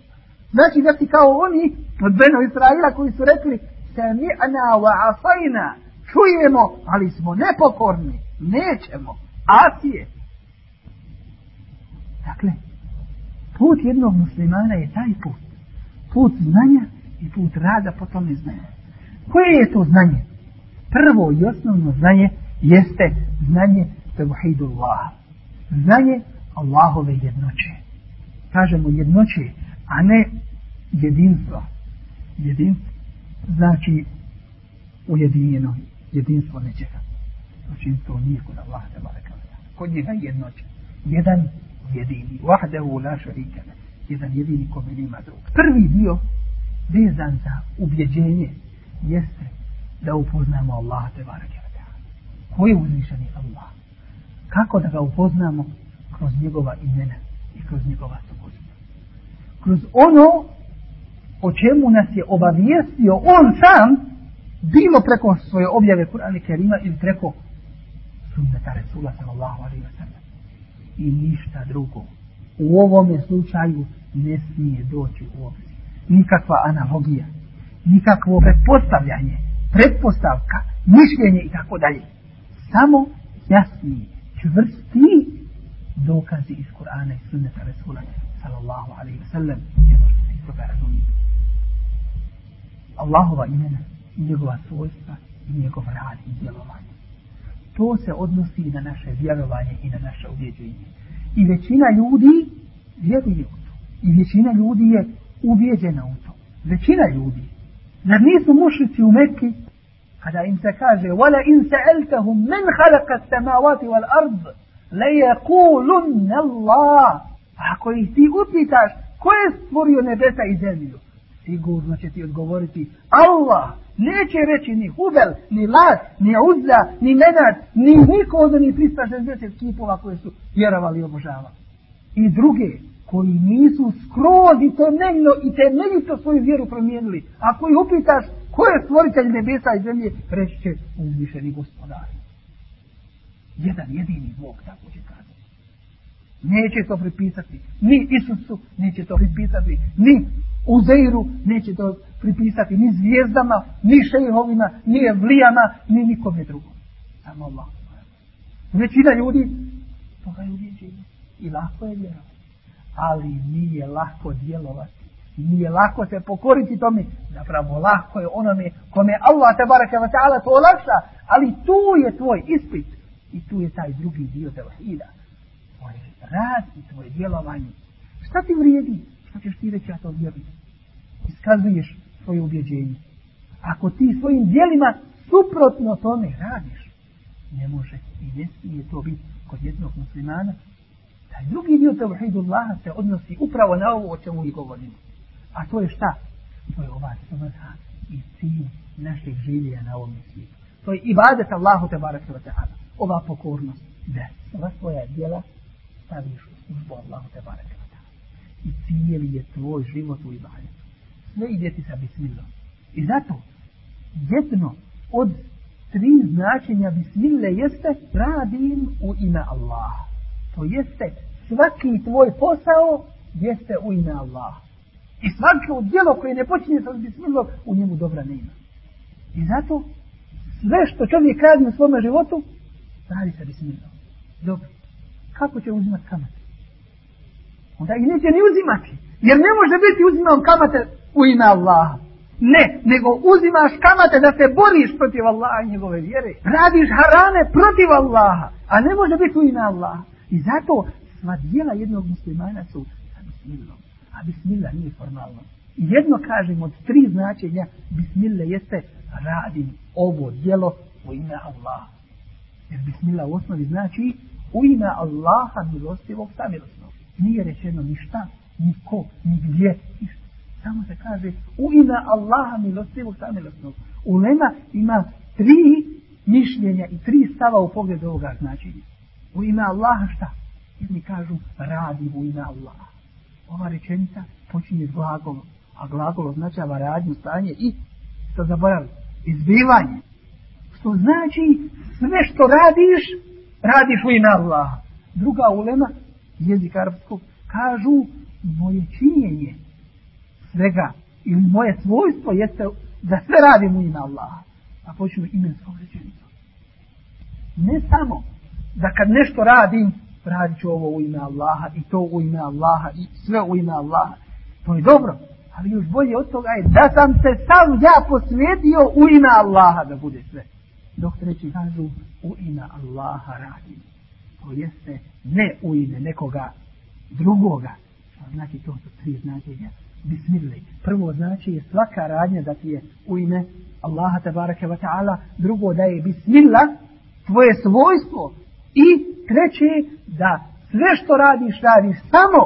Znači da si kao oni od Beno Israila koji su rekli Sami'na wa asajna. Čujemo, ali smo nepokorni. Nećemo. Asije. Dakle, put jednog muslimana je taj put. Put znanja i put rada po tome znanja. Koje je to znanje? Prvo i osnovno znanje jeste znanje Tevhidullah. Znanje Allahove jednoće. Kažemo jednoće, a ne jedinstva. Jedinstvo znači ujedinjeno jedinstvo nečega. Znači to nije kod bareka Kod njega jednoće. Jedan jedini. Wahdahu la sharika Jedan jedini kome nema drug. Prvi dio vezan za ubjeđenje jeste da upoznamo Allaha te bareke Ko je uzvišeni Allah? Kako da ga upoznamo kroz njegova imena i kroz njegova svojstva? Kroz ono o čemu nas je obavijestio on sam, bilo preko svoje objave Kur'ana Kerima ili preko sunneta Resula sallallahu alaihi wa sallam. I ništa drugo. U ovome slučaju ne smije doći u obzir. Nikakva analogija, nikakvo pretpostavljanje, pretpostavka, mišljenje i tako dalje. Samo jasni, čvrsti dokazi iz Kur'ana i sunneta Resula sallallahu alaihi wa sallam. Jedno što se toga razumije. Allahova imena njegova svojstva i njegov rad i djelovanje. To se odnosi na naše vjerovanje i na naše uvjeđenje. I većina ljudi vjeruje u to. I većina ljudi je uvjeđena u to. Većina ljudi. Zar nisu mušlici u Mekki kada im se kaže وَلَا إِنْ سَأَلْتَهُمْ مَنْ خَلَقَ السَّمَاوَاتِ وَالْأَرْضِ لَيَقُولُنَّ اللَّهِ Ako ih ti upitaš ko je stvorio nebesa i zemlju, sigurno će ti odgovoriti Allah neće reći ni Hubel, ni Lat, ni Uzza, ni Menat, ni niko od onih 360 kipova koje su vjerovali i obožavali. I druge koji nisu skroz i temeljno i temeljito svoju vjeru promijenili. Ako ih upitaš ko je stvoritelj nebesa i zemlje, reći će uzvišeni gospodar. Jedan jedini Bog tako će kazati. Neće to pripisati ni Isusu, neće to pripisati ni Uzeiru, neće to pripisati ni zvijezdama, ni šejhovima, ni evlijama, ni nikome drugom. Samo Allah. Većina ljudi toga je uvjeđenje. I lako je vjerovati. Ali nije lako djelovati. Nije lako se pokoriti tome. Zapravo lako je onome kome Allah te baraka wa ta'ala to olakša. Ali tu je tvoj ispit. I tu je taj drugi dio tevhida. Tvoj rad i tvoje djelovanje. Šta ti vrijedi? Ćeš ti reći, ja to vjerujem? Iskazuješ svoje ubjeđenje. Ako ti svojim djelima suprotno tome radiš, ne može i ne smije to biti kod jednog muslimana. Taj drugi dio Allaha se odnosi upravo na ovo o čemu mi govorimo. A to je šta? To je ova svrha i cilj našeg življenja na ovom svijetu. To je ibadet Allahu te baraka wa ta'ala. Ova pokornost. Da sva svoja djela staviš u službu Allahu te baraka. I cijeli je tvoj život u ibadetu. Sve ide ti sa bismillah. I zato jedno od tri značenja bismile jeste radim u ime Allaha. To jeste svaki tvoj posao jeste u ime Allaha. I svako djelo koje ne počinje sa bismilom, u njemu dobra nema. I zato sve što čovjek radi u svome životu, radi sa bismilom. Dobro. Kako će uzimati kamate? Onda ih neće ni uzimati. Jer ne može biti uzimam kamate u ime Allaha. Ne, nego uzimaš kamate da se boriš protiv Allaha i njegove vjere. Radiš harane protiv Allaha, a ne može biti u ime Allaha. I zato sva dijela jednog muslimana su sa bismillom. A bismillah nije formalno. Jedno kažem od tri značenja bismillah jeste radim ovo dijelo u ime Allaha. Jer bismillah u osnovi znači u ime Allaha milostivog samilosnog. Nije rečeno ništa, niko, nigdje, ništa. Samo se kaže u ime Allaha milostivog samilosnog. Ulema ima tri mišljenja i tri stava u pogledu ovoga značenja. U ime Allaha šta? Jedni kažu radi u ime Allaha. Ova rečenica počinje s glagolom. A glagol označava radnju, stanje i što zaboravi, izbivanje. Što znači sve što radiš, radiš u ime Allaha. Druga ulema, jezik arapskog, kažu moje činjenje svega ili moje svojstvo jeste da sve radim u ime Allaha. A počnu imenskom rečenicom. Ne samo da kad nešto radim, radit ću ovo u ime Allaha i to u ime Allaha i sve u ime Allaha. To je dobro. Ali još bolje od toga je da sam se sam ja posvijetio u ime Allaha da bude sve. Dok treći kažu u ime Allaha radim. To jeste ne u ime nekoga drugoga. Znači to su tri značenja bismillah. Prvo znači je svaka radnja da ti je u ime Allaha tabaraka wa ta'ala. Drugo da je bismillah tvoje svojstvo. I treće da sve što radiš radiš samo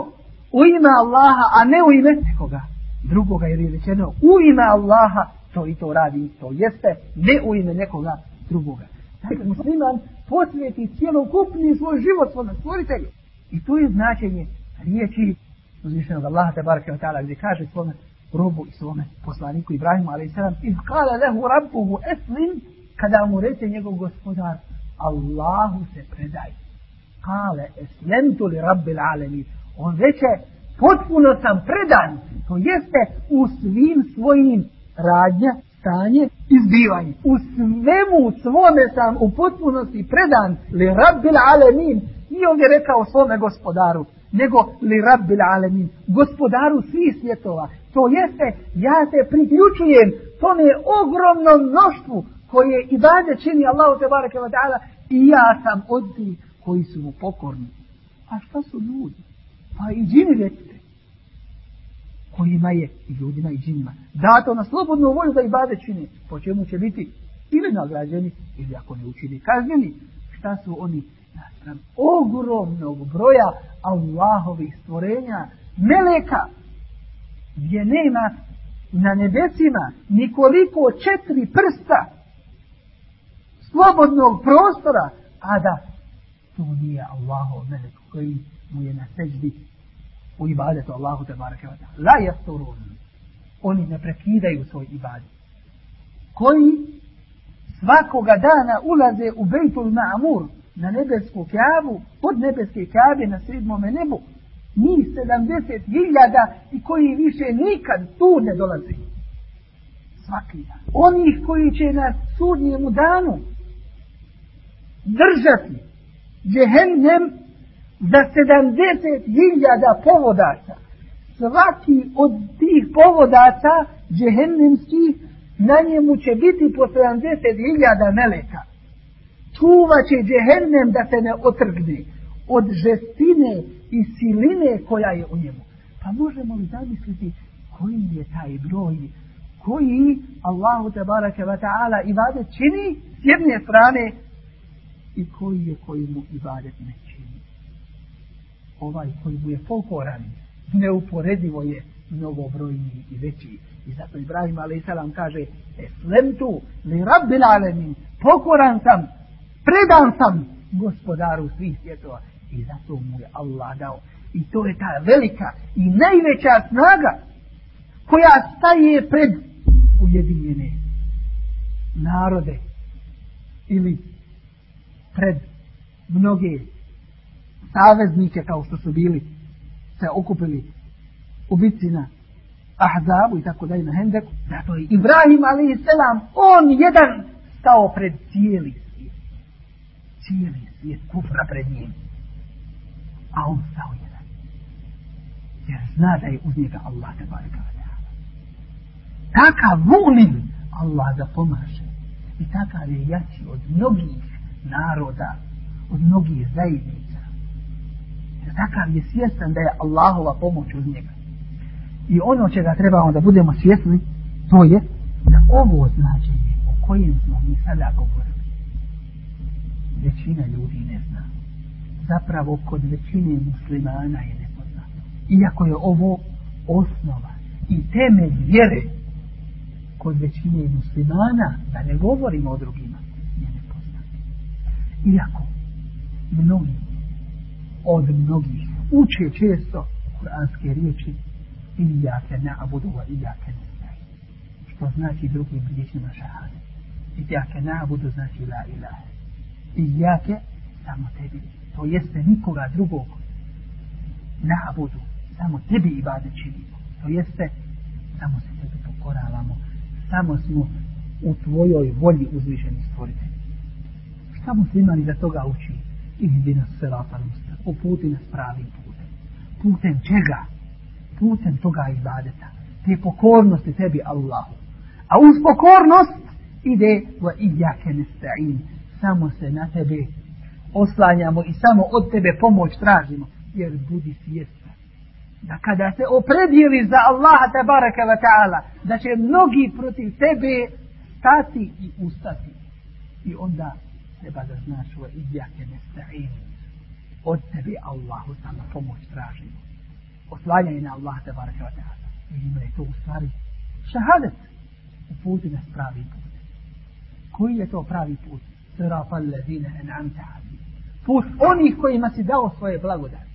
u ime Allaha, a ne u ime nekoga drugoga jer je rečeno u ime Allaha to i to radi. To jeste ne u ime nekoga drugoga. Dakle, musliman posvijeti cijelokupni svoj život svome stvoritelju. I to je značenje riječi uzvišenog Allaha te wa ta'ala gdje kaže svome robu i svome poslaniku Ibrahimu sallam iz kala lehu rabbuhu eslim kada mu reče njegov gospodar Allahu se predaj kale eslemtu li rabbil alemin on reče potpuno sam predan to jeste u svim svojim radnja stanje izbivanje u svemu svome sam u potpunosti predan li rabbil alemin nije ovdje rekao svome gospodaru nego li rabbil alemin, gospodaru svih svjetova. To jeste, ja se priključujem tome ogromnom mnoštvu koje i dalje čini Allahu te bareke i ja sam od tih koji su mu pokorni. A šta su ljudi? Pa i džini recite. Kojima je i ljudima i džinima. Dato na slobodnu volju da i bade čini. Po čemu će biti ili nagrađeni ili ako ne učini kažnjeni. Šta su oni naspram ogromnog broja Allahovih stvorenja, meleka, gdje nema na nebesima nikoliko četiri prsta slobodnog prostora, a da to nije Allahov melek koji mu je na seždi u ibadetu Allahu te barake wa ta'ala. La jasturun. Oni ne prekidaju svoj ibadet. Koji svakoga dana ulaze u Bejtul Ma'mur, na nebesku kjavu, od nebeske kjave na sedmome nebu, njih sedamdeset hiljada i koji više nikad tu ne dolaze. Svaki dan. Onih koji će na sudnjemu danu držati džehennem za 70.000 povodaca. Svaki od tih povodaca džehennemskih na njemu će biti po 70.000 meleka. Čuvat će džehennem da se ne otrgne od žestine i siline koja je u njemu. Pa možemo li zamisliti koji je taj broj koji Allahu te barake wa ta'ala ibadet čini s jedne strane i koji je koji mu ibadet ne čini. Ovaj koji mu je pokoran, neuporedivo je mnogobrojniji i veći. I zato Ibrahim a.s. kaže Eslemtu li rabbil alemin, pokoran sam, predan sam gospodaru svih svjetova. I zato mu je Allah dao. I to je ta velika i najveća snaga koja staje pred ujedinjene narode ili pred mnoge saveznike kao što su bili se okupili u bitci na Ahzabu i tako dalje na Hendeku. Zato je Ibrahim a.s. on jedan stao pred cijeli svijet. Cijeli svijet kufra pred njim. A on stao jedan. Jer zna da je uz njega Allah te Takav volim Allah ga pomaže. I takav je jači od mnogih naroda, od mnogih zajednica. Takav je svjestan da je Allahova pomoć uz njega. I ono čega trebamo da budemo svjesni, to je da ovo značenje o kojem smo mi sada govorili, većina ljudi ne zna. Zapravo kod većine muslimana je nepoznato. Iako je ovo osnova i temelj vjere kod većine muslimana, da ne govorimo o drugima, je nepoznato. Iako mnogi od mnogih uče često kuranske riječi Iyake na'budu wa iyake nasta'in. Što znači drugim riječima šahade. Iyake na'budu znači la ilaha. Iyake samo tebi. To jeste nikoga drugog. Na'budu. Samo tebi ibadet činimo. To jeste samo se tebi pokoravamo. Samo smo u tvojoj volji uzvišeni stvorite. Šta muslimani za toga uči? Ihdi nas sirata uputi nas pravim putem. Putem čega? putem toga ibadeta, te pokornosti tebi Allahu. A uz pokornost ide wa iyyake nasta'in. Samo se na tebe oslanjamo i samo od tebe pomoć tražimo. Jer budi svjestan. Da kada se opredijeli za Allaha tabaraka wa ta'ala, da će mnogi protiv tebe stati i ustati. I onda treba da znaš wa iyyake nasta'in. Od tebe Allahu samo pomoć tražimo oslanjanje na Allah te baraka wa ta'ala. Vidimo je to u stvari šahadet. Uputi nas pravi put. Koji je to pravi put? Sirata allazine en'amta ali. Put onih kojima si dao svoje blagodati.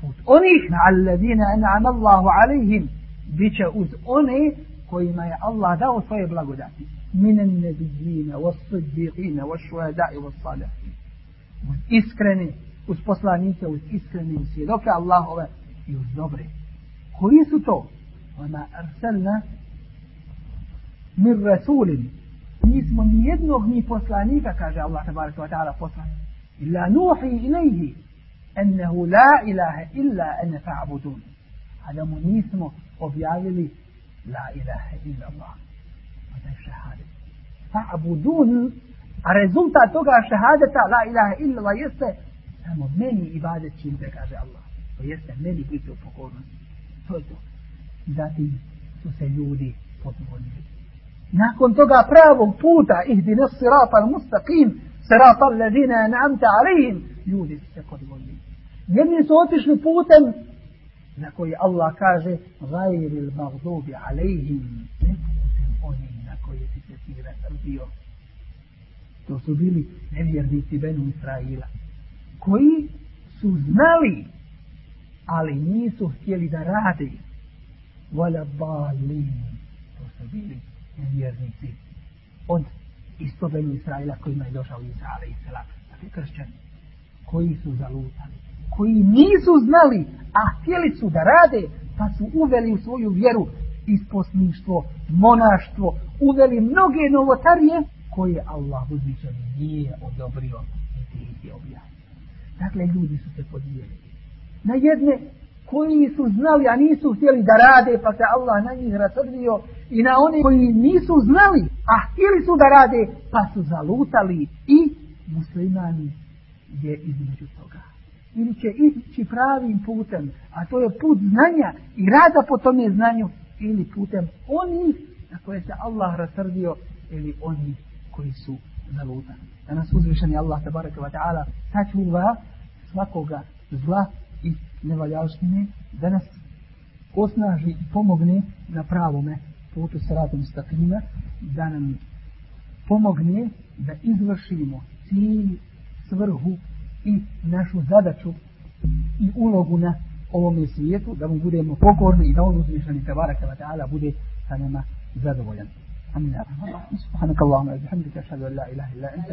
Put onih allazine en'am Allahu alaihim. Biće uz one kojima je Allah dao svoje blagodati. Minan nebijina, was siddiqina, was šuhadai, was salihin. Iskreni, uz poslanike, uz iskreni, uz svjedoke Allahove, i uz dobre. Koji su to? Ona arsalna mir rasulin. Nismo ni jednog ni poslanika, kaže Allah tabaraka wa ta'ala poslan. Illa nuhi ilaihi ennehu la ilaha illa ene fa'budun. A da mu nismo objavili la ilaha illa Allah. Pa da je šahadet. Fa'budun, a rezultat toga šahadeta la ilaha illa Allah jeste samo meni ibadet činite, kaže Allah. To jeste meni biti u pokornosti. To je to. Zatim su se ljudi podvolili. Nakon toga pravog puta ihdi nas sirata mustaqim sirata alladina an'amta alihim ljudi su se podvolili. Jedni su otišli putem na koji Allah kaže gajri magdubi alihim ne putem oni na koji si se ti. To su bili nevjernici Benu Israila koji su znali ali nisu htjeli da rade. Vala balin. To su bili nevjernici. Od isto Benu Israila kojima je došao Isa salam. Dakle, kršćani. Koji su zalutali. Koji nisu znali, a htjeli su da rade, pa su uveli u svoju vjeru isposništvo, monaštvo, uveli mnoge novotarije koje Allah uzvišen nije odobrio i ih je objavio. Dakle, ljudi su se podijelili. Na jedne koji su znali, a nisu htjeli da rade, pa se Allah na njih razsrdio i na one koji nisu znali, a htjeli su da rade, pa su zalutali i muslimani je između toga. Ili će ići pravim putem, a to je put znanja i rada po tome znanju, ili putem onih na koje se Allah rasrdio, ili oni koji su zalutani. Danas uzvišeni Allah tabaraka wa ta'ala sačuva svakoga zla i nevaljaštine da nas osnaži i pomogne na pravome putu sratom staklina, da nam pomogne da izvršimo cilj, svrhu i našu zadaću i ulogu na ovome svijetu, da mu budemo pokorni i da on uzvišeni tabaraka wa ta'ala bude sa nama zadovoljan. Amin. Subhanakallahumma bihamdika ashhadu an la ilaha illa anta